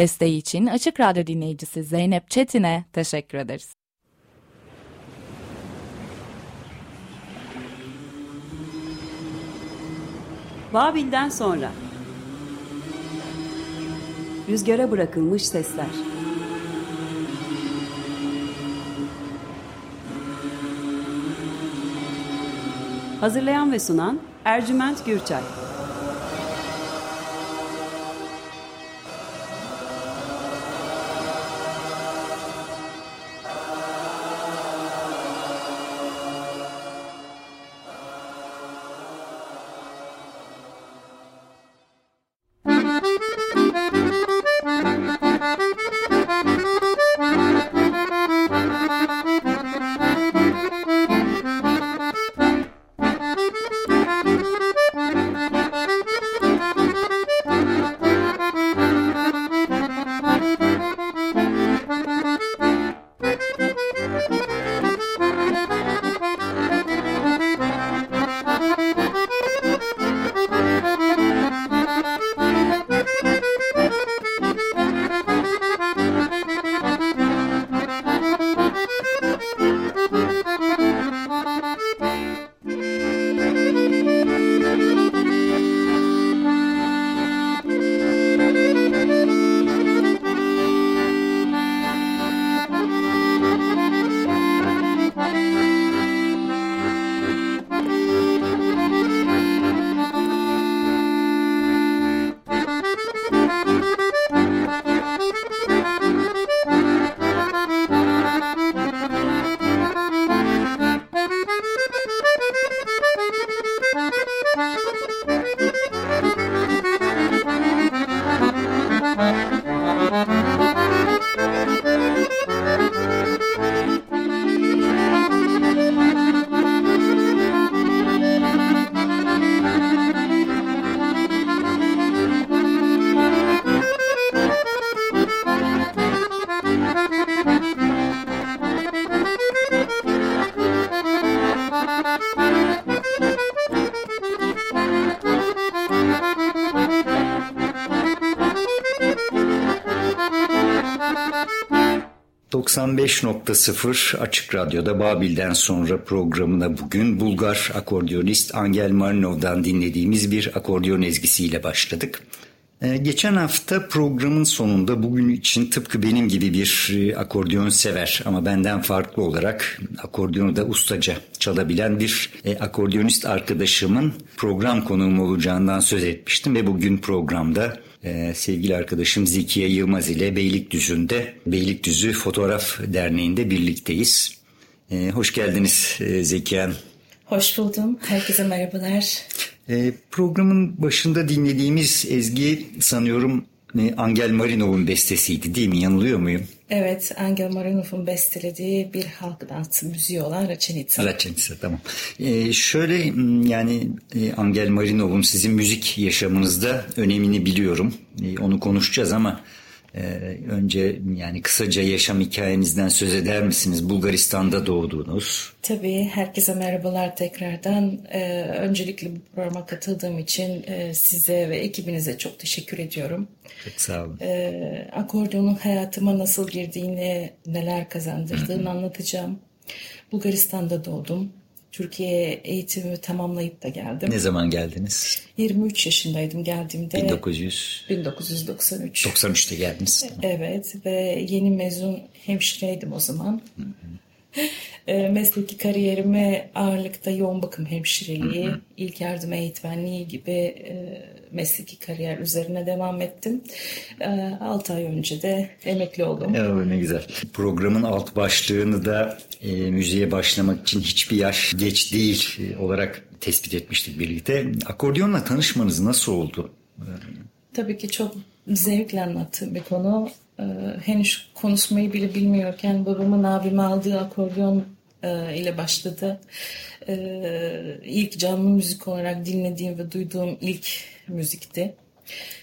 Desteği için Açık Radyo dinleyicisi Zeynep Çetin'e teşekkür ederiz. Babil'den sonra. Rüzgara bırakılmış sesler. Hazırlayan ve sunan Ercüment Gürçay ...95.0 Açık Radyo'da Babil'den sonra programına bugün Bulgar akordiyonist Angel Marinov'dan dinlediğimiz bir akordiyon ezgisiyle başladık. Ee, geçen hafta programın sonunda bugün için tıpkı benim gibi bir e, akordeon sever ama benden farklı olarak akordiyonu da ustaca çalabilen bir e, akordeonist arkadaşımın program konuğum olacağından söz etmiştim ve bugün programda e, sevgili arkadaşım Zekiye Yılmaz ile Beylikdüzü'nde Beylikdüzü Fotoğraf Derneği'nde birlikteyiz. hoş geldiniz Zekiye Hanım. Hoş buldum. Herkese merhabalar. E, programın başında dinlediğimiz ezgi sanıyorum e, Angel Marinov'un bestesiydi değil mi? Yanılıyor muyum? Evet, Angel Marinov'un bestelediği bir halk dansı müziği olan Raçenitsa. Raçenitsa tamam. Ee, şöyle yani e, Angel Marinov'un sizin müzik yaşamınızda önemini biliyorum. Ee, onu konuşacağız ama ee, önce yani kısaca yaşam hikayenizden söz eder misiniz? Bulgaristan'da doğdunuz. Tabii. Herkese merhabalar tekrardan. Ee, öncelikle bu programa katıldığım için e, size ve ekibinize çok teşekkür ediyorum. Çok sağ olun. Ee, akordiyonun hayatıma nasıl girdiğini, neler kazandırdığını anlatacağım. Bulgaristan'da doğdum. Türkiye'ye eğitimimi tamamlayıp da geldim. Ne zaman geldiniz? 23 yaşındaydım geldiğimde. 1900 1993. 93'te geldiniz. Evet ve yeni mezun hemşireydim o zaman. Hı hı. E, mesleki kariyerime ağırlıkta yoğun bakım hemşireliği, hı hı. ilk yardım eğitmenliği gibi e, mesleki kariyer üzerine devam ettim. E, 6 ay önce de emekli oldum. Evet ne güzel. Programın alt başlığını da e, müziğe başlamak için hiçbir yaş geç değil e, olarak tespit etmiştik birlikte. Akordiyonla tanışmanız nasıl oldu? Tabii ki çok zevkle anlattığım bir konu. Ee, henüz konuşmayı bile bilmiyorken babamın abime aldığı akordeon e, ile başladı. Ee, ilk canlı müzik olarak dinlediğim ve duyduğum ilk müzikti.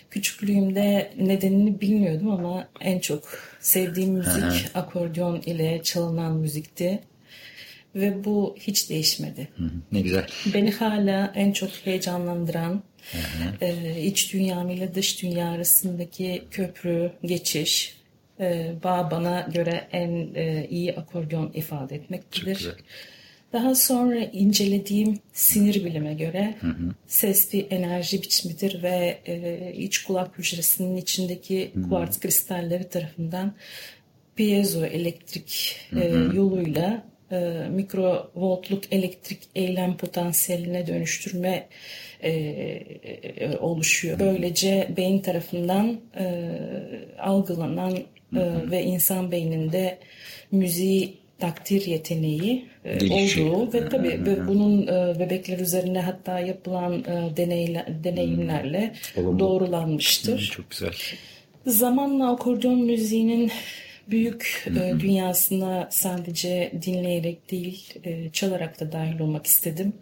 Küçüklüğümde nedenini bilmiyordum ama en çok sevdiğim müzik akordeon ile çalınan müzikti. Ve bu hiç değişmedi. Hı hı, ne güzel. Beni hala en çok heyecanlandıran e, iç dünyam ile dış dünya arasındaki köprü, geçiş, e, bağ bana göre en e, iyi akordeon ifade güzel. Daha sonra incelediğim sinir bilime göre ses bir enerji biçimidir ve e, iç kulak hücresinin içindeki kuartz kristalleri tarafından piezo elektrik e, yoluyla e, mikrovoltluk elektrik eylem potansiyeline dönüştürme e, e, oluşuyor. Böylece beyin tarafından e, algılanan e, ve insan beyninde müziği takdir yeteneği e, Gelişiyor. olduğu ve tabii ve bunun e, bebekler üzerine hatta yapılan e, deneyler, deneyimlerle Olumlu. doğrulanmıştır. Çok güzel. Zamanla akordeon müziğinin büyük e, dünyasına sadece dinleyerek değil e, çalarak da dahil olmak istedim.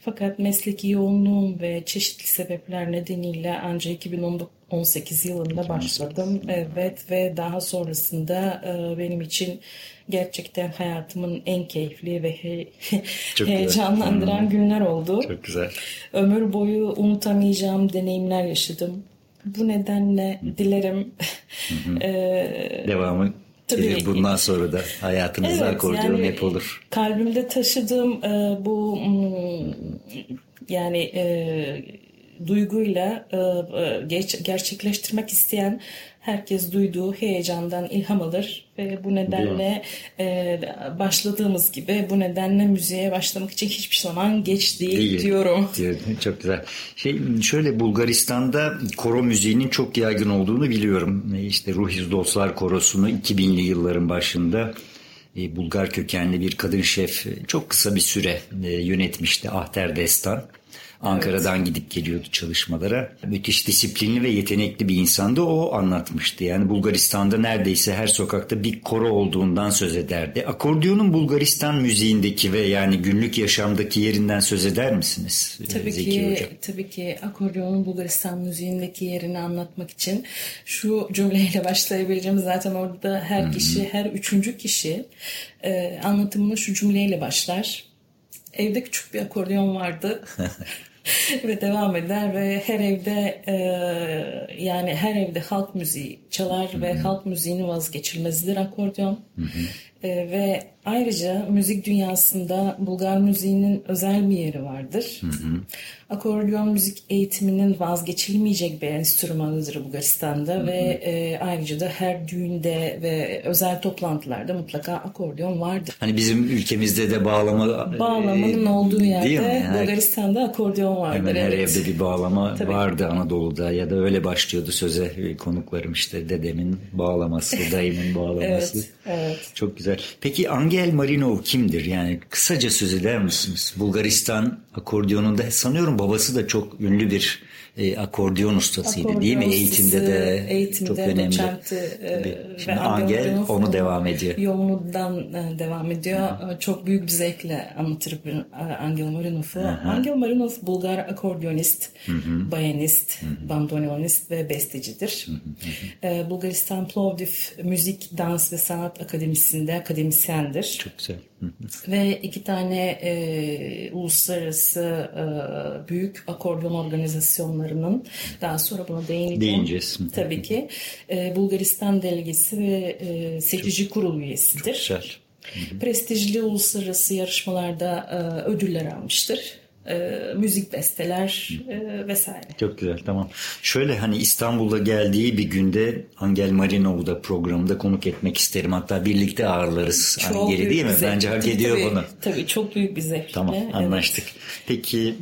Fakat mesleki yoğunluğum ve çeşitli sebepler nedeniyle ancak 2018 yılında başladım. Evet ve daha sonrasında e, benim için gerçekten hayatımın en keyifli ve he- Çok güzel. heyecanlandıran günler oldu. Çok güzel. Ömür boyu unutamayacağım deneyimler yaşadım. Bu nedenle dilerim eee, Devamı Tabii. bundan sonra da hayatınızda Evet, akordeon yani hep olur. Kalbimde taşıdığım e, bu yani e, duyguyla e, e, geç- gerçekleştirmek isteyen herkes duyduğu heyecandan ilham alır ve bu nedenle e, başladığımız gibi bu nedenle müziğe başlamak için hiçbir zaman geç değil, Değil. diyorum. Diyor, Çok güzel. Şey şöyle Bulgaristan'da koro müziğinin çok yaygın olduğunu biliyorum. E, İşte Ruhiz Dostlar Korosu'nu 2000'li yılların başında e, Bulgar kökenli bir kadın şef e, çok kısa bir süre yönetmişti Ahter Destan. Ankara'dan gidip geliyordu çalışmalara. Müthiş disiplinli ve yetenekli bir insandı. O anlatmıştı. Yani Bulgaristan'da neredeyse her sokakta bir koro olduğundan söz ederdi. Akordiyonun Bulgaristan müziğindeki ve yani günlük yaşamdaki yerinden söz eder misiniz? e, Tabii Zeki ki, Hocam? tabii ki akordeonun Bulgaristan müziğindeki yerini anlatmak için şu cümleyle başlayabileceğim. Zaten orada her kişi, her üçüncü kişi e, anlatımına şu cümleyle başlar. Evde küçük bir akordeon vardı. ve devam eder ve her evde e, yani her evde halk müziği çalar ve halk müziğinin vazgeçilmezidir akordeon. E, ve ayrıca müzik dünyasında Bulgar müziğinin özel bir yeri vardır. Akordeon müzik eğitiminin vazgeçilmeyecek bir enstrümanıdır Bulgaristan'da ve e, ayrıca da her düğünde ve özel toplantılarda mutlaka akordeon vardır. Hani bizim ülkemizde de bağlama Bağlamanın e, olduğu yerde? Yani Bulgaristan'da akordeon vardır. Hemen her evet. evde bir bağlama Tabii. vardı Anadolu'da ya da öyle başlıyordu söze e, konuklarım işte dedemin bağlaması, dayımın bağlaması. Evet, evet. Çok güzel. Peki Angel Marinov kimdir? Yani kısaca söz eder misiniz? Bulgaristan akordiyonunda sanıyorum babası da çok ünlü bir e, akordeon ustasıydı değil mi? Eğitimde de eğitimde çok önemli. doçentti, e, Şimdi Angel onu devam ediyor. Yolundan e, devam ediyor. E, Çok büyük bir zevkle anlatır e, Angel Marinov'u. Angel Marinov Bulgar akordeonist, bayanist, bandoneonist ve bestecidir. E, Bulgaristan Plovdiv Müzik, Dans ve Sanat Akademisi'nde akademisyendir. Çok güzel. Ve iki tane e, uluslararası e, büyük akordeon organizasyonlarının daha sonra buna değineceğim. Değineceğiz. Tabii ki. E, Bulgaristan delegesi ve e, seçici kurul üyesidir. Güzel. Prestijli uluslararası yarışmalarda e, ödüller almıştır. E, müzik besteler e, vesaire. Çok güzel tamam. Şöyle hani İstanbul'a geldiği bir günde Angel Marinov'u da programda konuk etmek isterim. Hatta birlikte ağırlarız Angel'i büyük değil mi? zevk. Bence hak ediyor tabii. bunu. Tabii çok büyük bir zevk. Tamam Evet. anlaştık. Peki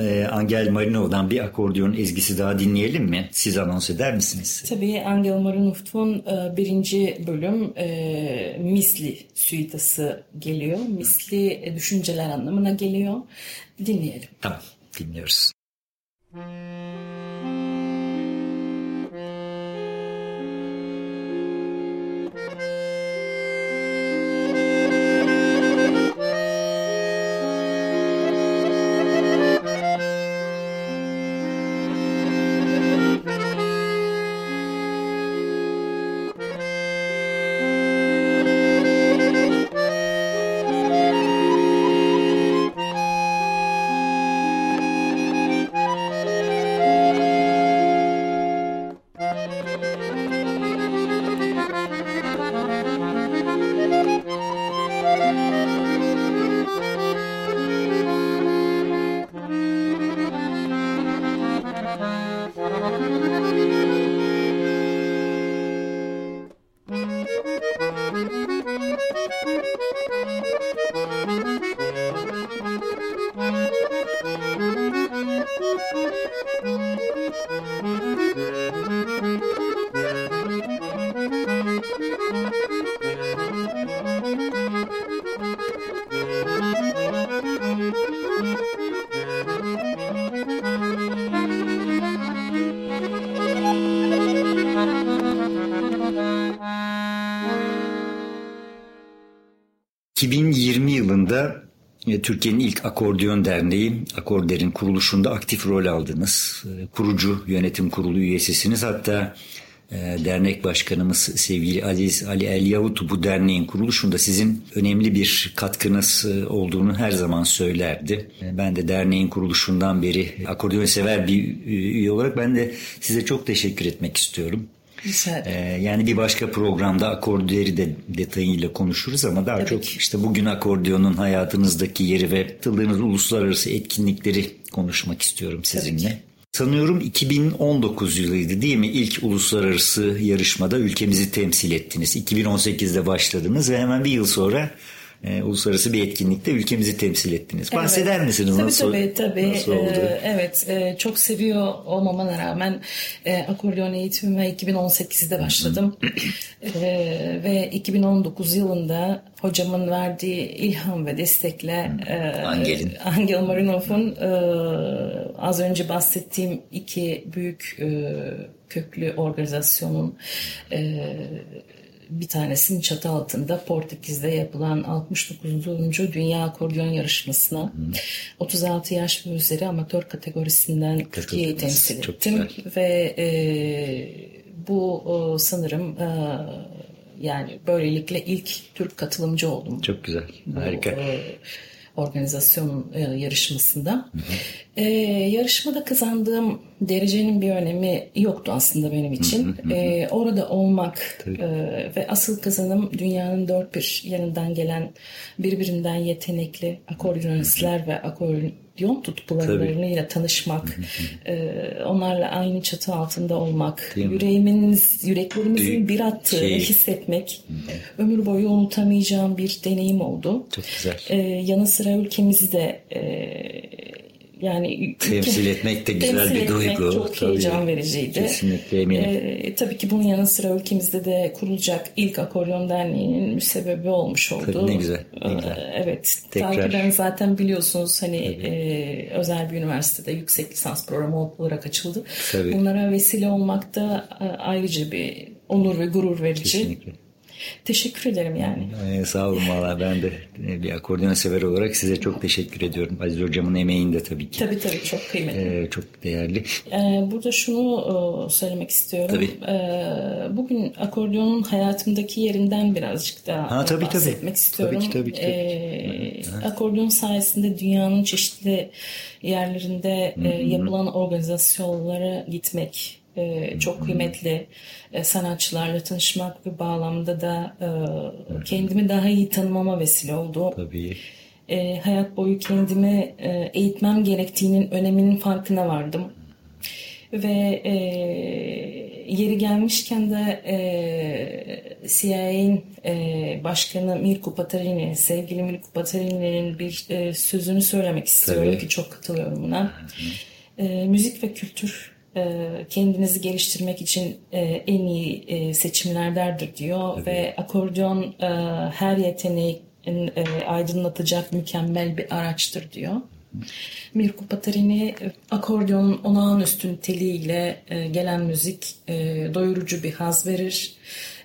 e, Angel Marinov'dan bir akordeon ezgisi daha dinleyelim mi? Siz anons eder misiniz? Tabii Angel Marinov'un e, birinci bölüm e, misli suitası geliyor. Misli e, düşünceler anlamına geliyor. Dinleyelim. Tamam dinliyoruz. Türkiye'nin ilk akordeon derneği Akorder'in kuruluşunda aktif rol aldınız. E, kurucu yönetim kurulu üyesisiniz. Hatta e, dernek başkanımız sevgili Aziz Ali El Yavut bu derneğin kuruluşunda sizin önemli bir katkınız olduğunu her zaman söylerdi. Ben de derneğin kuruluşundan beri akordeon sever bir üye olarak ben de size çok teşekkür etmek istiyorum. Ee, yani bir başka programda akordeonları de detayıyla konuşuruz ama daha Tabii çok ki. işte bugün akordeonun hayatınızdaki yeri ve katıldığınız uluslararası etkinlikleri konuşmak istiyorum sizinle. Sanıyorum 2019 yılıydı değil mi? İlk uluslararası yarışmada ülkemizi temsil ettiniz. 2018'de başladınız ve hemen bir yıl sonra e, uluslararası bir etkinlikte ülkemizi temsil ettiniz. Evet. Bahseder misiniz? Tabii nasıl, tabii. tabii. Nasıl oldu? Ee, evet. E, çok seviyor olmama rağmen e, akordeon eğitimime 2018'de başladım. e, ve 2019 yılında hocamın verdiği ilham ve destekle e, Angel'in. Angel Marinov'un e, az önce bahsettiğim iki büyük e, köklü organizasyonun e, bir tanesinin çatı altında Portekiz'de yapılan 69. Dünya Akordeon Yarışması'na hmm. 36 yaş ve üzeri amatör kategorisinden Türkiye'yi temsil ettim. Ve e, bu o, sanırım e, yani böylelikle ilk Türk katılımcı oldum. Çok güzel. Harika. Bu, e, organizasyon e, yarışmasında. Hı hı. E, yarışmada kazandığım derecenin bir önemi yoktu aslında benim için. Hı. E, orada olmak e, ve asıl kazanım dünyanın dört bir yanından gelen birbirinden yetenekli akordeonistler ve akordeon yon tutkularıyla tanışmak, e, onlarla aynı çatı altında olmak, yüreğimiz, yüreklerimizin bir attığı şey. hissetmek, ömür boyu unutamayacağım bir deneyim oldu. Çok güzel. E, yanı sıra ülkemizi de e, yani temsil etmek de güzel temsil bir duygu. çok tabii. heyecan vericiydi. Kesinlikle eminim. Ee, tabii ki bunun yanı sıra ülkemizde de kurulacak ilk akordeon derneğinin bir sebebi olmuş oldu. Tabii ne güzel. Ne güzel. Ee, evet. Tekrar. Zaten biliyorsunuz hani e, özel bir üniversitede yüksek lisans programı olarak açıldı. Tabii. Bunlara vesile olmak da e, ayrıca bir onur ve gurur verici. Kesinlikle. Teşekkür ederim yani. Ee, sağ olun valla ben de bir akordeon sever olarak size çok teşekkür ediyorum. Aziz Hocam'ın emeğinde tabii ki. Tabii tabii çok kıymetli. Ee, çok değerli. Ee, burada şunu e, söylemek istiyorum. Tabii. Ee, bugün akordeonun hayatımdaki yerinden birazcık daha ha, tabii, bahsetmek tabii. istiyorum. Tabii ki tabii ki. Tabii. Ee, akordeon sayesinde dünyanın çeşitli yerlerinde Hı-hı. E, yapılan organizasyonlara gitmek e, çok kıymetli e, sanatçılarla tanışmak bir bağlamda da e, kendimi daha iyi tanımama vesile oldu. Tabii. E, hayat boyu kendimi e, eğitmem gerektiğinin öneminin farkına vardım. Ve e, yeri gelmişken de e, CIA'nin e, başkanı Mirko Patarini, sevgili Mirko Patarini'nin bir e, sözünü söylemek istiyorum Tabii. ki çok katılıyorum buna. E, müzik ve kültür kendinizi geliştirmek için e, en iyi e, seçimlerdendir diyor Tabii. ve akordeon her yeteneği aydınlatacak mükemmel bir araçtır diyor. Mirko Patarini akordeonun olağanüstü niteliğiyle gelen müzik doyurucu bir haz verir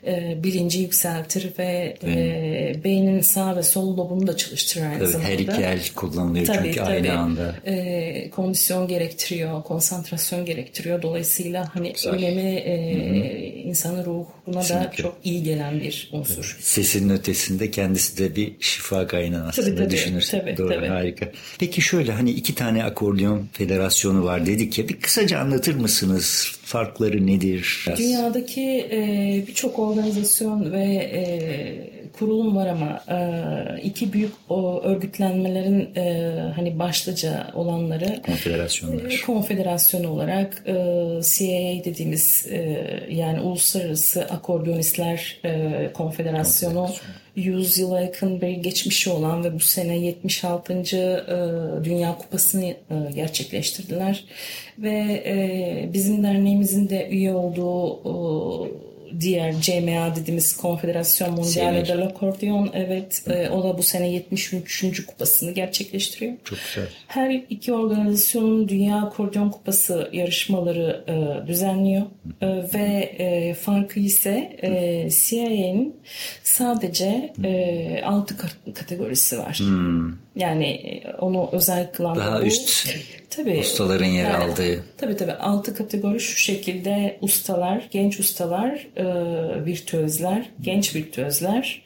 e, bilinci yükseltir ve e, beynin sağ ve sol lobunu da çalıştırır aynı tabii, zamanda. Her iki el kullanılıyor tabii, çünkü tabii. aynı anda. E, kondisyon gerektiriyor, konsantrasyon gerektiriyor. Dolayısıyla hani Güzel. önemi e, insanın ruhuna Kesinlikle. da çok iyi gelen bir unsur. Sesin ötesinde kendisi de bir şifa kaynağı aslında tabii, tabii, düşünürsek. Tabii, Doğru tabii. harika. Peki şöyle hani iki tane akordeon federasyonu var dedik ya bir kısaca anlatır mısınız? Farkları nedir? Dünyadaki e, birçok organizasyon ve e, kurulum var ama e, iki büyük o örgütlenmelerin e, hani başlıca olanları konfederasyonlar. E, konfederasyon olarak e, CAA dediğimiz e, yani Uluslararası Akordeonistler e, Konfederasyonu 100 yıla yakın bir geçmişi olan ve bu sene 76. E, Dünya Kupası'nı e, gerçekleştirdiler ve e, bizim derneğimizin de üye olduğu diğer CMA dediğimiz Konfederasyon Mondiale del Akordeon evet e, o da bu sene 73. kupasını gerçekleştiriyor. Çok güzel. Her iki organizasyonun Dünya Akordeon Kupası yarışmaları e, düzenliyor e, ve e, farkı ise e, CIA'nin sadece e, 6 kategorisi var. Hmm. Yani e, onu özel kılan Daha bu. üst tabii, ustaların yer yani, aldığı. Tabii tabii. Altı kategori şu şekilde ustalar, genç ustalar, e, virtüözler, genç virtüözler,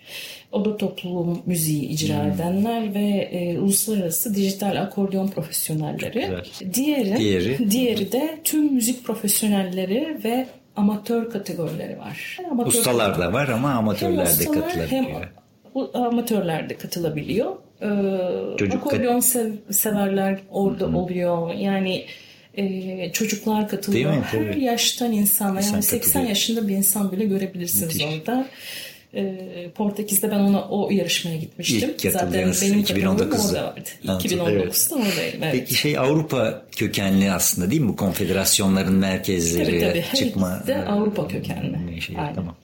oda topluluğu müziği icra hmm. edenler ve e, uluslararası dijital akordeon profesyonelleri. Diğeri, diğeri, diğeri de tüm müzik profesyonelleri ve amatör kategorileri var. Amatör Ustalar da var ama amatörler de katılabiliyor. Hem amatörler de katılabiliyor. Ee, Çocuk akordeon sev, severler orada Hı-hı. oluyor. Yani e, çocuklar katılıyor. Her Tabii. yaştan insanlar. İnsan yani 80 katılıyor. yaşında bir insan bile görebilirsiniz Müthiş. orada. E, Portekiz'de ben ona o yarışmaya gitmiştim. İlk Zaten benim 2019'da. orada vardı. 2019'da evet. oradaydım. Evet. Peki şey Avrupa kökenli aslında değil mi bu konfederasyonların merkezleri tabii, tabii. çıkma? Her Avrupa kökenli. Şey, Aynen. Tamam.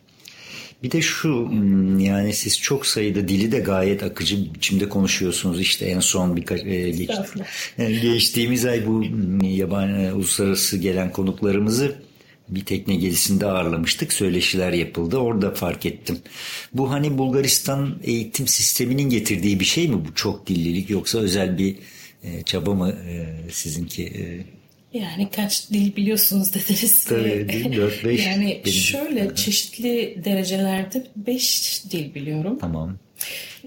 Bir de şu hmm, yani siz çok sayıda dili de gayet akıcı biçimde konuşuyorsunuz. İşte en son birkaç e, geç, yani geçtiğimiz ay bu hmm, yabancı e, uluslararası gelen konuklarımızı bir tekne gezisinde ağırlamıştık. Söyleşiler yapıldı. Orada fark ettim. Bu hani Bulgaristan eğitim sisteminin getirdiği bir şey mi bu çok dillilik yoksa özel bir e, çaba mı e, sizinki? E, yani kaç dil biliyorsunuz dediniz. Tabii değil 4-5. yani benim. şöyle çeşitli derecelerde 5 dil biliyorum. Tamam.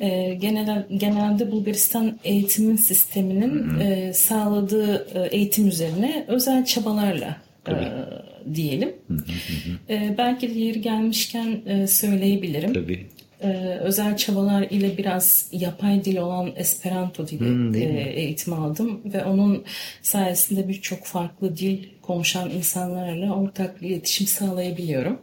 Ee, genel, genelde Bulgaristan eğitimin sisteminin e, sağladığı e, eğitim üzerine özel çabalarla e, diyelim. Hı hı hı. E, belki de yeri gelmişken e, söyleyebilirim. Tabii e, özel çabalar ile biraz yapay dil olan Esperanto dili hmm, e, eğitim aldım ve onun sayesinde birçok farklı dil konuşan insanlarla ortak iletişim sağlayabiliyorum.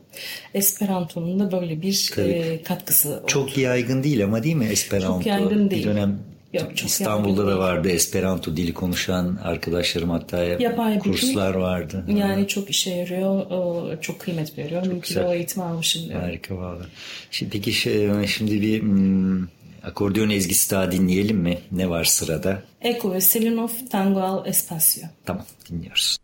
Esperanto'nun da böyle bir e, katkısı oldu. Çok yaygın değil ama değil mi Esperanto? Çok yaygın değil. Bir dönem Yok, çok İstanbul'da da vardı Esperanto dili konuşan arkadaşlarım hatta Yapay kurslar dil, vardı. Yani ha. çok işe yarıyor, çok kıymet veriyor. Çok Mümkün o eğitim almışım diyorum. Harika valla. Şimdi, peki şey, şimdi bir hmm, akordeon ezgisi daha dinleyelim mi? Ne var sırada? Eko ve Selinov Tango al Espacio. Tamam dinliyoruz.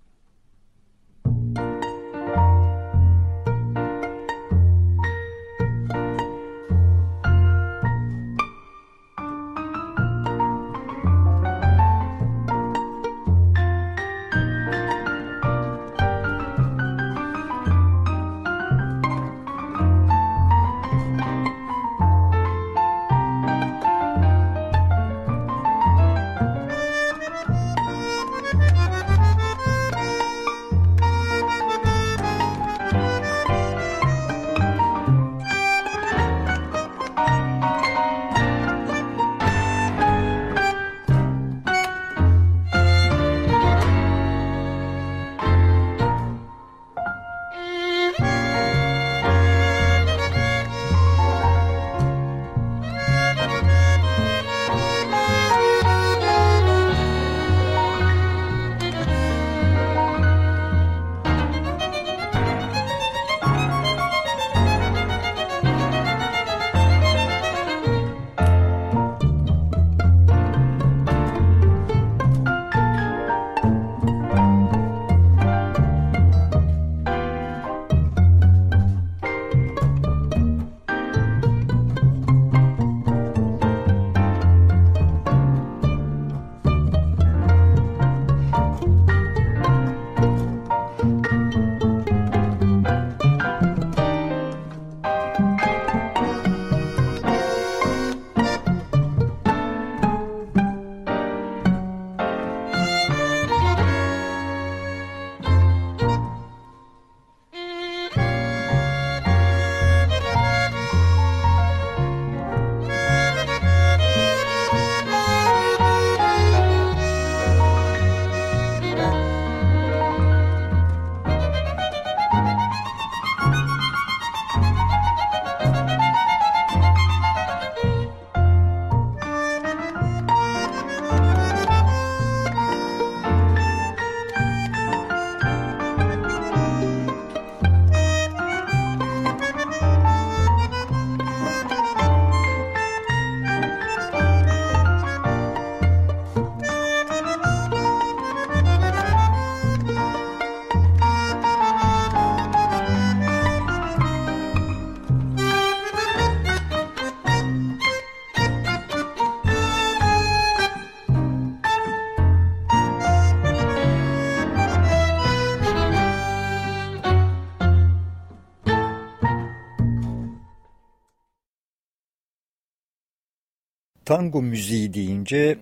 Tango müziği deyince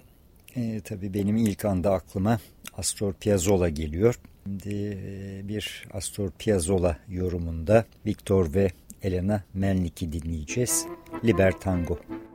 e, tabii benim ilk anda aklıma Astor Piazzolla geliyor. Şimdi e, bir Astor Piazzolla yorumunda Victor ve Elena Melnik'i dinleyeceğiz. Libertango. Tango.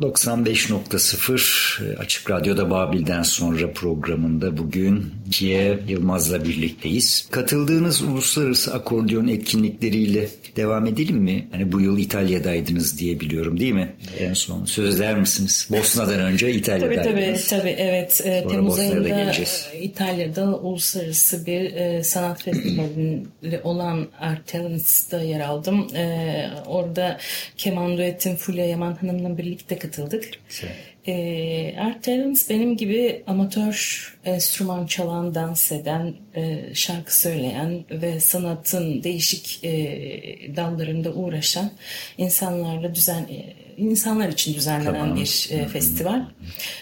...95.0 Açık Radyo'da Babil'den sonra programında bugün Kiye Yılmaz'la birlikteyiz. Katıldığınız uluslararası akordeon etkinlikleriyle devam edelim mi? Hani bu yıl İtalya'daydınız diye biliyorum değil mi? En son söz eder misiniz? Bosna'dan önce İtalya'daydınız. Tabii tabii, tabii evet. Sonra Temmuz ayında geleceğiz. İtalya'da uluslararası bir e, sanat festivalinde olan Art Talents'da yer aldım. E, orada keman duetim Fulya Yaman Hanım'la birlikte katıldık. E, Art Talents benim gibi amatör enstrüman çalan, dans eden, e, şarkı söyleyen ve sanatın değişik e, dallarında uğraşan insanlarla düzen e, insanlar için düzenlenen Tamam. bir e, festival.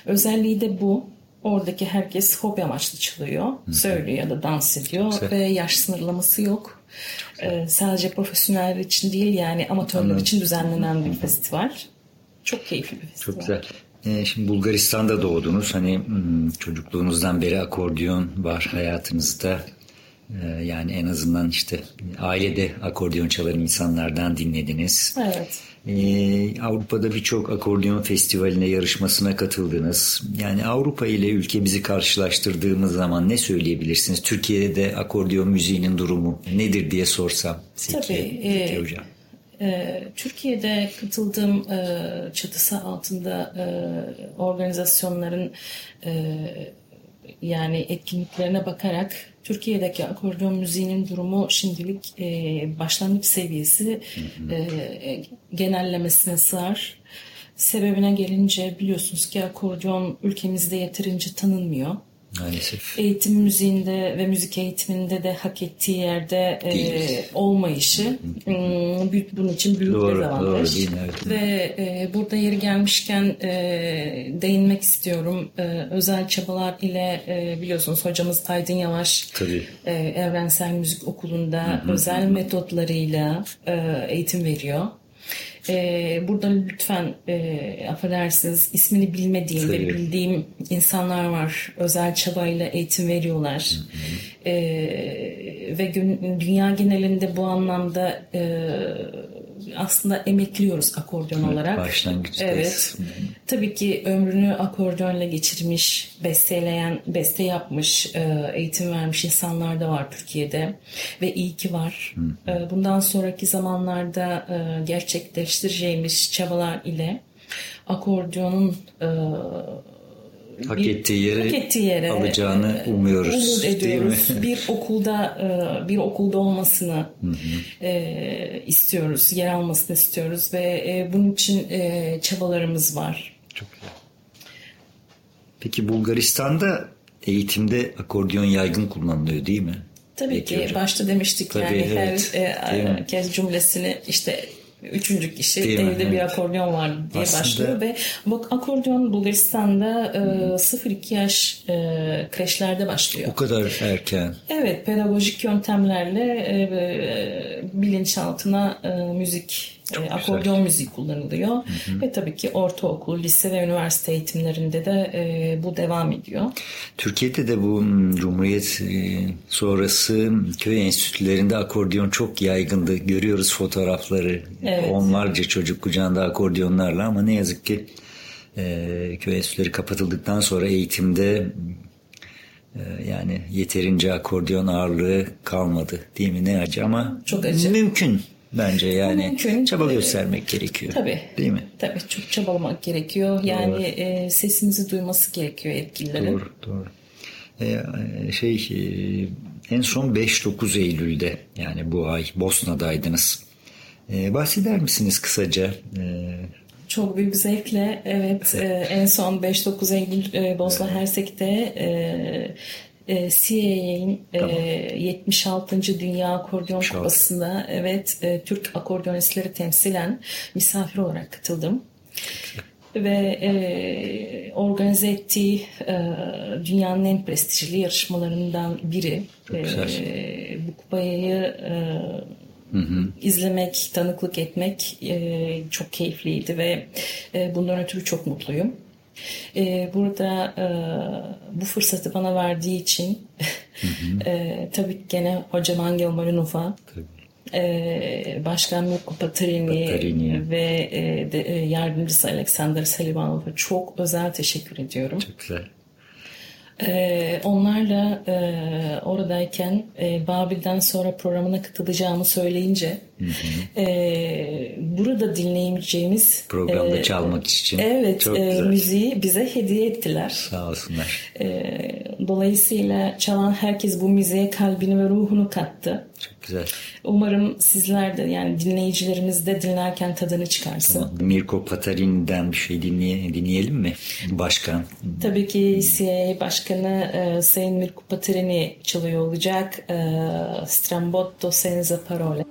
Özelliği de bu. Oradaki herkes hobi amaçlı çalıyor, söylüyor ya da dans ediyor Güzel. ve yaş sınırlaması yok. E, sadece profesyoneller için değil yani amatörler için düzenlenen bir festival. Çok keyifli bir festival. Çok güzel. Ee, şimdi Bulgaristan'da doğdunuz. Hani hmm, çocukluğunuzdan beri akordeon var hayatınızda. Ee, yani en azından işte ailede akordeon çalan insanlardan dinlediniz. Evet. Ee, Avrupa'da birçok akordeon festivaline yarışmasına katıldınız. Yani Avrupa ile ülkemizi karşılaştırdığımız zaman ne söyleyebilirsiniz? Türkiye'de de akordeon müziğinin durumu nedir diye sorsam. Zeki, Tabii, Zeki e, Hocam. Ee, Türkiye'de katıldığım e, çatısı altında e, organizasyonların e, yani etkinliklerine bakarak Türkiye'deki akordeon müziğinin durumu şimdilik e, başlangıç seviyesi e, genellemesine sığar. Sebebine gelince biliyorsunuz ki akordeon ülkemizde yeterince tanınmıyor. Maalesef. Eğitim müziğinde ve müzik eğitiminde de hak ettiği yerde e, olmayışı hmm, büyük, bunun için büyük Doğru, dezavantaj. doğru değil? Evet. Ve e, burada yeri gelmişken e, değinmek istiyorum. E, özel çabalar ile e, biliyorsunuz hocamız Aydın Yavaş Tabii. e, Evrensel Müzik Okulu'nda özel metotlarıyla e, eğitim veriyor. E, burada lütfen e, affedersiniz ismini bilmediğim ve bildiğim insanlar var. Özel çabayla eğitim veriyorlar. E, ve gün- dünya genelinde bu anlamda e, aslında emekliyoruz akordeon olarak. başlangıçtayız. Evet. Tabii ki ömrünü akordeonla geçirmiş, besteleyen, beste yapmış, e, eğitim vermiş insanlar da var Türkiye'de ve iyi ki var. E, Bundan sonraki zamanlarda e, gerçekleştireceğimiz çabalar ile akordeonun Hak bir- ettiği yere, hak ettiği yere alacağını e, umuyoruz. umut değil mi? ediyoruz. bir okulda e, bir okulda olmasını e, istiyoruz, yer almasını istiyoruz ve e, bunun için e, çabalarımız var. Çok güzel. Peki Bulgaristan'da eğitimde akordeon yaygın kullanılıyor değil mi? Tabii Peki ki hocam. başta demiştik Tabii, yani evet. her e, kez cümlesini işte üçüncü kişi Değil evde bir Evet. akordeon var diye Aslında- başlıyor ve bu akordeon Bulgaristan'da e, 0-2 yaş e, kreşlerde başlıyor. O kadar erken. Evet, pedagojik yöntemlerle e, e, bilinçaltına e, müzik, e, akordeon müziği kullanılıyor. Ve tabii ki ortaokul, lise ve üniversite eğitimlerinde de e, bu devam ediyor. Türkiye'de de bu hmm, Cumhuriyet e, sonrası köy enstitülerinde akordeon çok yaygındı. Görüyoruz fotoğrafları. Evet. Onlarca çocuk kucağında akordeonlarla ama ne yazık ki e, köy enstitüleri kapatıldıktan sonra eğitimde e, yani yeterince akordeon ağırlığı kalmadı değil mi ne acı ama Çok acı. mümkün bence yani Mümkün. çaba göstermek gerekiyor. Tabii. Değil mi? Tabii çok çabalamak gerekiyor. Yani e, sesimizi duyması gerekiyor yetkililerin. Doğru, doğru. Ee, şey e, en son 5-9 Eylül'de yani bu ay Bosna'daydınız. Ee, bahseder misiniz kısaca? Ee, Çok büyük zevkle evet e, en son 5-9 Eylül e, Bosna Hersek'te e, e, CAA'nin e, 76. Dünya Akordeon 76. Kupası'nda evet e, Türk akordeonistleri temsilen misafir olarak katıldım. Ve e, organize ettiği e, dünyanın en prestijli yarışmalarından biri. Çok. E, bu kupayı e, izlemek, tanıklık etmek e, çok keyifliydi ve e, bundan ötürü çok mutluyum. E, burada e, bu fırsatı bana verdiği için e, tabii ki gene hocam Angel Marinov'a e, Başkan Mirko Patarini Patarini. ve e, de, e, yardımcısı Alexander Selivanov'a çok özel teşekkür ediyorum. çok güzel. Ee, onlarla e, oradayken e, Babil'den sonra programına katılacağımı söyleyince e, burada dinleyeceğimiz Programda e, çalmak için. Evet Çok e, güzel. müziği bize hediye ettiler. Sağ olsunlar. E, dolayısıyla çalan herkes bu müziğe kalbini ve ruhunu kattı. Çok Güzel. Umarım sizler de yani dinleyicilerimiz de dinlerken tadını çıkarsın. Tamam. Mirko Patarin'den bir şey dinleye, dinleyelim mi? Başkan. Tabii ki CIA Başkanı e, Sayın Mirko Patarini çalıyor olacak. E, Strambotto senza parole.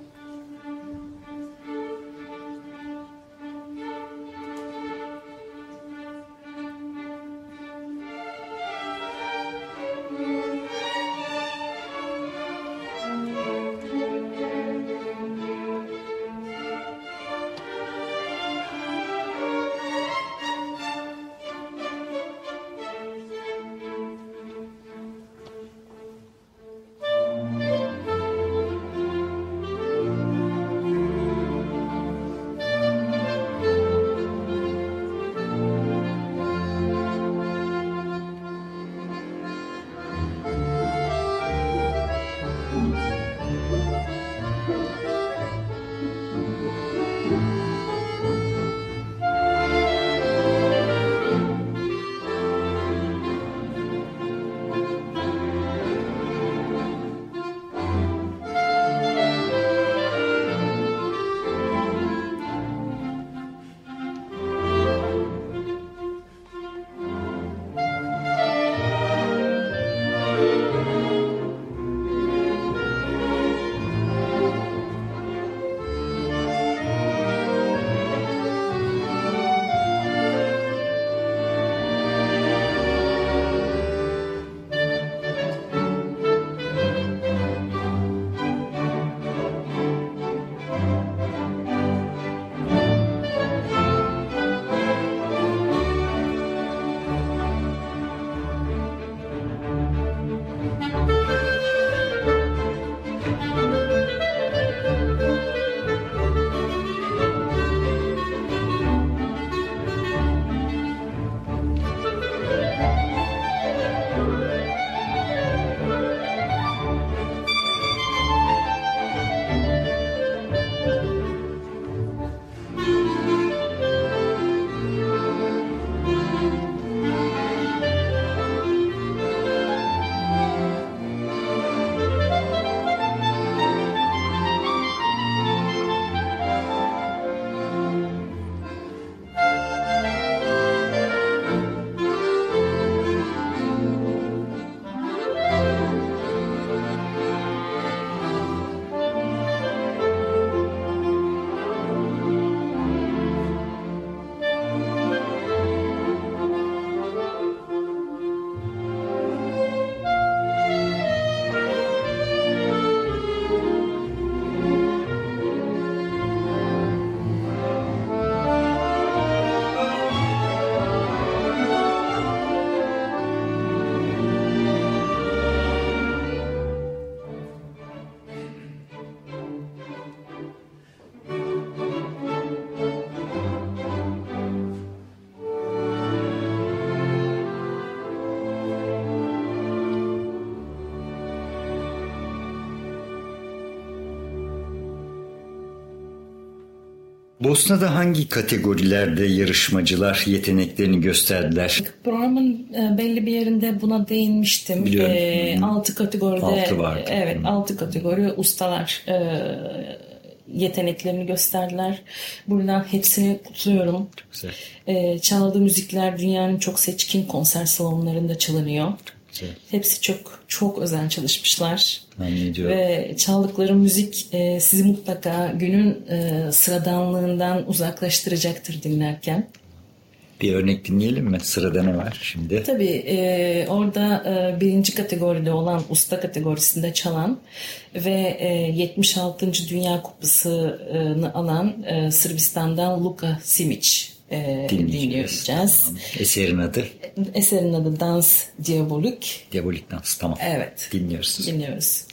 Bosna'da hangi kategorilerde yarışmacılar yeteneklerini gösterdiler? Programın e, belli bir yerinde buna değinmiştim. Biliyorum. E, altı kategoride. Altı vardı. Evet, Hı. altı kategori ustalar e, yeteneklerini gösterdiler. Buradan hepsini kutluyorum. Çok güzel. E, çaldığı müzikler dünyanın çok seçkin konser salonlarında çalınıyor. Güzel. Hepsi çok çok özen çalışmışlar. Anlıyorum. Ve çaldıkları müzik e, sizi mutlaka günün e, sıradanlığından uzaklaştıracaktır dinlerken. Bir örnek dinleyelim mi? Sırada ne var şimdi? Tabii e, orada e, birinci kategoride olan usta kategorisinde çalan ve e, 76. Dünya Kupası'nı alan e, Sırbistan'dan Luka Simic e, dinleyeceğiz. Tamam. Eserin adı? Eserin adı Dans Diabolik. Diabolik Dans. Tamam. Evet. Dinliyoruz. Dinliyoruz.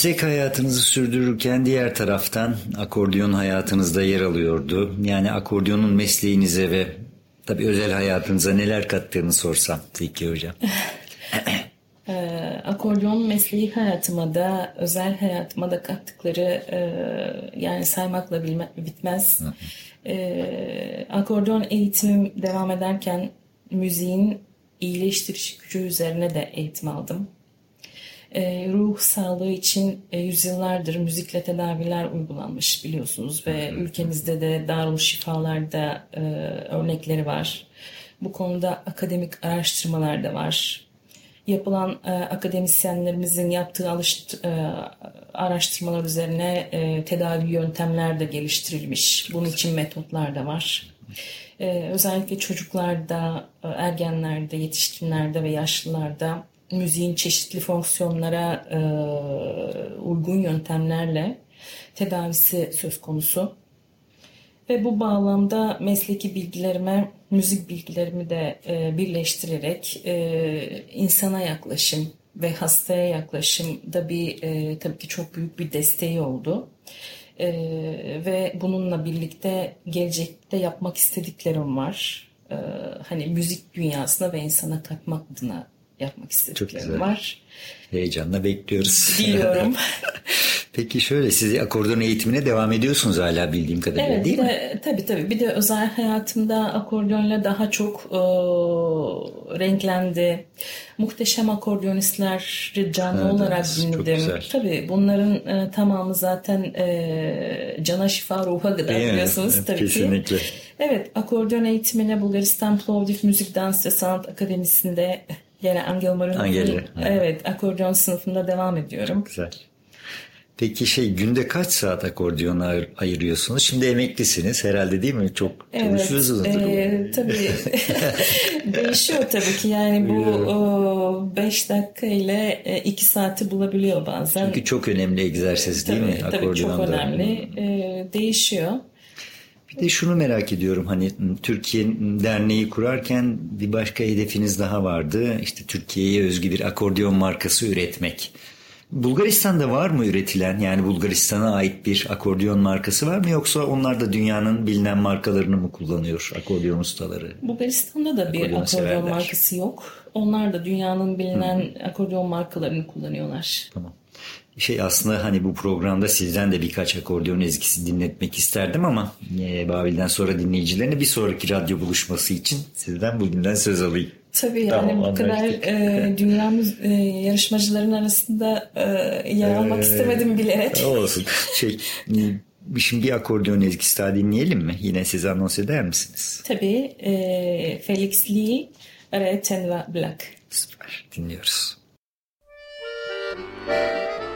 Meslek hayatınızı sürdürürken diğer taraftan akordeon hayatınızda yer alıyordu. Yani akordiyonun mesleğinize ve tabii özel hayatınıza neler kattığını sorsam Zeki Hocam. e, akordeon mesleği hayatıma da özel hayatıma da kattıkları e, yani saymakla bilme, bitmez. E, akordeon eğitimim devam ederken müziğin iyileştirici gücü üzerine de eğitim aldım. E, ruh sağlığı için e, yüzyıllardır müzikle tedaviler uygulanmış biliyorsunuz ve ülkemizde de Darul Şifalar'da e, örnekleri var. Bu konuda akademik araştırmalar da var. Yapılan e, akademisyenlerimizin yaptığı alış, e, araştırmalar üzerine e, tedavi yöntemler de geliştirilmiş. Bunun için metotlar da var. E, özellikle çocuklarda, e, ergenlerde, yetişkinlerde ve yaşlılarda müziğin çeşitli fonksiyonlara e, uygun yöntemlerle tedavisi söz konusu. Ve bu bağlamda mesleki bilgilerime, müzik bilgilerimi de e, birleştirerek e, insana yaklaşım ve hastaya yaklaşım da bir e, tabii ki çok büyük bir desteği oldu. E, ve bununla birlikte gelecekte yapmak istediklerim var. E, hani müzik dünyasına ve insana katmak adına yapmak istediklerim var. Heyecanla bekliyoruz. Biliyorum. Peki şöyle siz akordeon eğitimine devam ediyorsunuz hala bildiğim kadarıyla evet, değil de, mi? Tabii tabii. Bir de özel hayatımda akordeonla daha çok e, renklendi. Muhteşem akordeonistleri canlı Evet, olarak evet, çok dinledim. güzel. Tabii bunların e, tamamı zaten e, cana şifa ruha gıda Değil biliyorsunuz Evet, tabii kesinlikle. ki. Evet akordeon eğitimine Bulgaristan Plovdiv Müzik Dans ve Sanat Akademisi'nde Yine Angel Marinov. Angel, Evet, akordeon sınıfında devam ediyorum. Güzel. Peki şey günde kaç saat akordeona ayır- ayırıyorsunuz? Şimdi emeklisiniz herhalde değil mi? Çok Evet, çalışıyorsunuzdur. e, tabii değişiyor tabii ki yani bu 5 dakika ile 2 saati bulabiliyor bazen. Çünkü çok önemli egzersiz değil tabii, mi? tabii çok Akordeonda. önemli. E, değişiyor. Bir de şunu merak ediyorum hani Türkiye Derneği kurarken bir başka hedefiniz daha vardı. İşte Türkiye'ye özgü bir akordeon markası üretmek. Bulgaristan'da var mı üretilen yani Bulgaristan'a ait bir akordeon markası var mı yoksa onlar da dünyanın bilinen markalarını mı kullanıyor akordeon ustaları? Bulgaristan'da da bir Akordeon severler. markası yok. Onlar da dünyanın bilinen akordeon markalarını kullanıyorlar. Tamam. Şey aslında hani bu programda sizden de birkaç akordeon ezgisi dinletmek isterdim ama e, Babil'den sonra dinleyicilerine bir sonraki radyo buluşması için sizden bugünden söz alayım. Tabii yani Tamam, bu kadar e, dünyamız e, yarışmacıların arasında e, yer almak Ee, istemedim bilerek. Olsun. Şey, şimdi bir akordeon ezgisi daha dinleyelim mi? Yine siz anons eder misiniz? Tabii e, Felix Lee ve Tenva Black. Süper. Dinliyoruz. Thank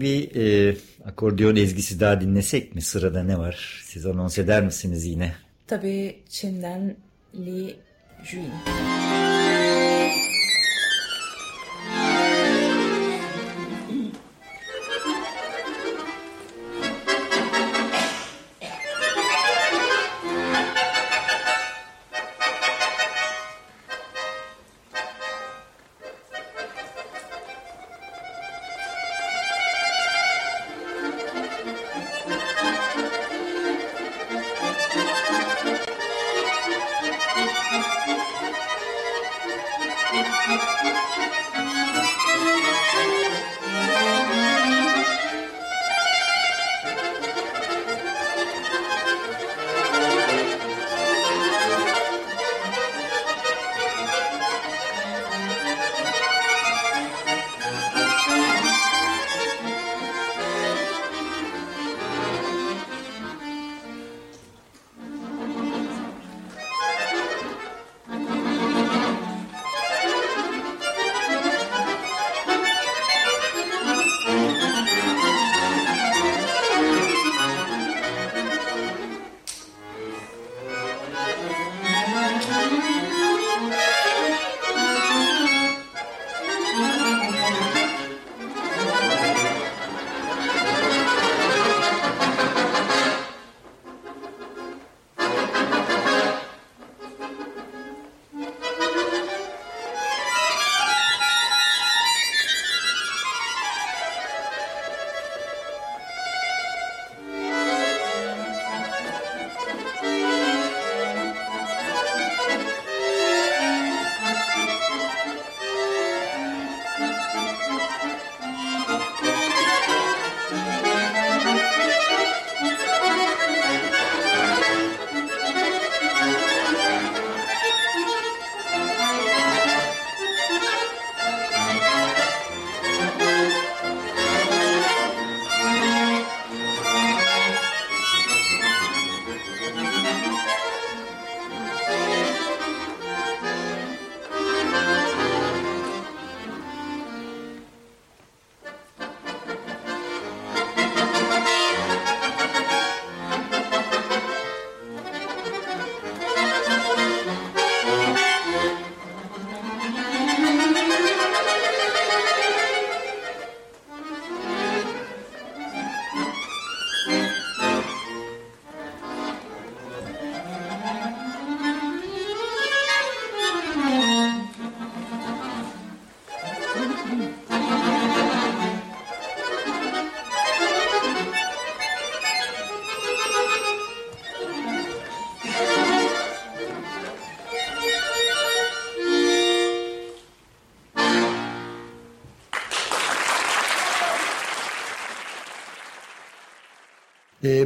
Bir e, akordeon ezgisi daha dinlesek mi? Sırada ne var? Siz anons eder misiniz yine? Tabii Çin'den Li Jun.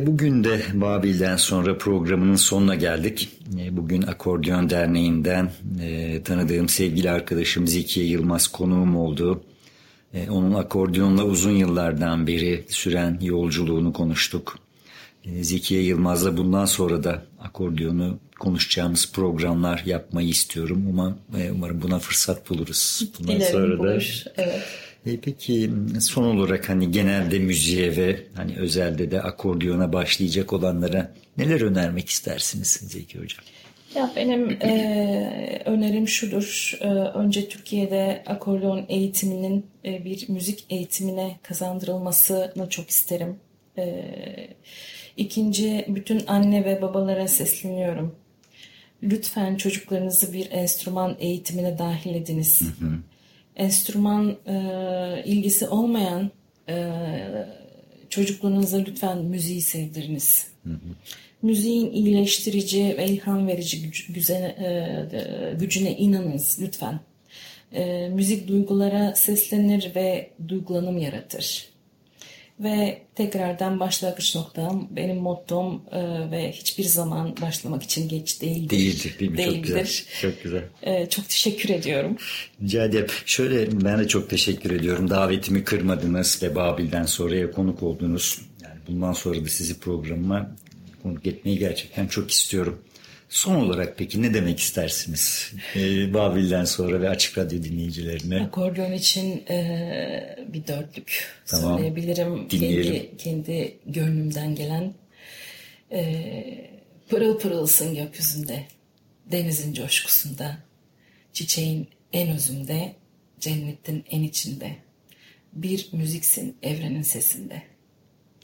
E, bugün de Babil'den sonra programının sonuna geldik. E, bugün Akordeon Derneği'nden e, tanıdığım sevgili arkadaşım Zekiye Yılmaz konuğum oldu. Onun akordeonla uzun yıllardan beri süren yolculuğunu konuştuk. Zekiye Yılmaz'la bundan sonra da akordeonu konuşacağımız programlar yapmayı istiyorum. Umarım, umarım buna fırsat buluruz. Bundan Dilerim sonra bulur. Da... Evet. E peki son olarak hani genelde müziğe ve hani özelde de akordiyona başlayacak olanlara neler önermek istersiniz Zeki Hocam? Ya benim e, önerim şudur. E, önce Türkiye'de akordeon eğitiminin e, bir müzik eğitimine kazandırılmasını çok isterim. E, ikinci, bütün anne ve babalara sesleniyorum. Lütfen çocuklarınızı bir enstrüman eğitimine dahil ediniz. Hı hı enstrüman e, ilgisi olmayan e, çocuklarınıza lütfen müziği sevdiriniz. Hı hı. Müziğin iyileştirici ve ilham verici güc, güzel, e, gücüne inanınız lütfen. E, müzik duygulara seslenir ve duygulanım yaratır. Ve tekrardan başlangıç noktam, benim mottom e, ve hiçbir zaman başlamak için geç değildir. Değildir değil mi? Değildir. Çok güzel. Çok, güzel. E, çok teşekkür ediyorum. Rica ederim. Şöyle ben de çok teşekkür ediyorum. Davetimi kırmadınız ve Babil'den sonraya konuk oldunuz. Yani bundan sonra da sizi programıma konuk etmeyi gerçekten çok istiyorum. Son olarak peki ne demek istersiniz ee, Babil'den sonra ve Açık Radyo dinleyicilerine? Akordeon için e, bir dörtlük tamam. söyleyebilirim. Kendi, kendi gönlümden gelen e, pırıl pırılsın gökyüzünde, denizin coşkusunda, çiçeğin en özünde, cennetin en içinde. Bir müziksin evrenin sesinde.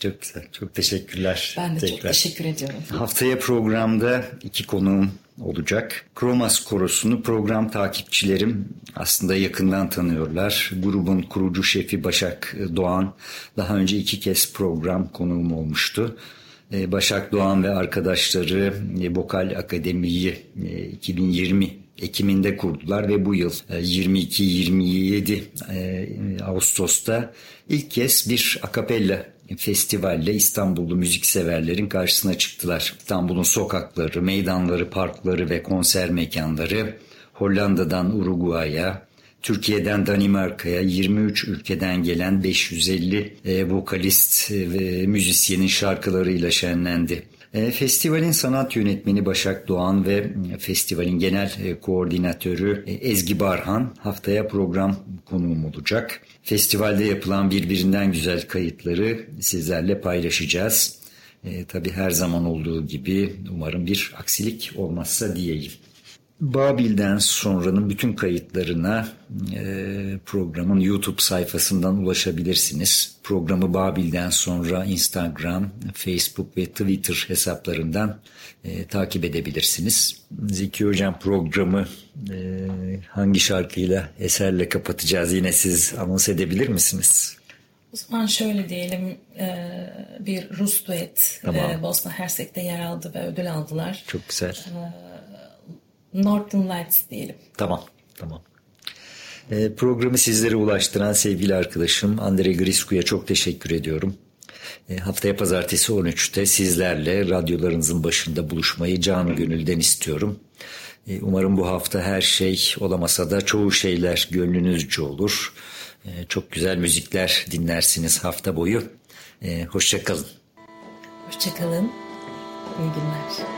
Çok güzel. Çok teşekkürler. Ben de Tekrar. çok teşekkür ediyorum. Haftaya programda iki konuğum olacak. Kromas Korosu'nu program takipçilerim aslında yakından tanıyorlar. Grubun kurucu şefi Başak Doğan daha önce iki kez program konuğum olmuştu. Ee, Başak Doğan ve arkadaşları e, Vokal Akademi'yi 2020 e, Ekim'inde kurdular ve bu yıl 22-27 e, Ağustos'ta ilk kez bir akapella festivalle İstanbullu müzikseverlerin karşısına çıktılar. İstanbul'un sokakları, meydanları, parkları ve konser mekanları Hollanda'dan Uruguay'a, Türkiye'den Danimarka'ya 23 ülkeden gelen 550 e, vokalist ve müzisyenin şarkılarıyla şenlendi. E, festivalin sanat yönetmeni Başak Doğan ve festivalin genel e, koordinatörü e, Ezgi Barhan haftaya program konuğum olacak. Festivalde yapılan birbirinden güzel kayıtları sizlerle paylaşacağız. E, tabii her zaman olduğu gibi umarım bir aksilik olmazsa diyeyim. Babil'den sonranın bütün kayıtlarına e, programın YouTube sayfasından ulaşabilirsiniz. Programı Babil'den sonra Instagram, Facebook ve Twitter hesaplarından e, takip edebilirsiniz. Zeki Hocam programı e, hangi şarkıyla, eserle kapatacağız yine siz anons edebilir misiniz? O zaman şöyle diyelim e, bir Rus duet tamam. E, Bosna Hersek'te yer aldı ve ödül aldılar. Çok güzel. E, Northern Lights diyelim. Tamam, tamam. E, programı sizlere ulaştıran sevgili arkadaşım Andre Grisku'ya çok teşekkür ediyorum. E, haftaya pazartesi 13'te sizlerle radyolarınızın başında buluşmayı can gönülden istiyorum. E, umarım bu hafta her şey olamasa da çoğu şeyler gönlünüzce olur. E, çok güzel müzikler dinlersiniz hafta boyu. E, Hoşçakalın. Hoşçakalın. İyi günler.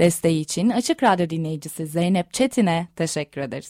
Desteği için Açık Radyo dinleyicisi Zeynep Çetin'e teşekkür ederiz.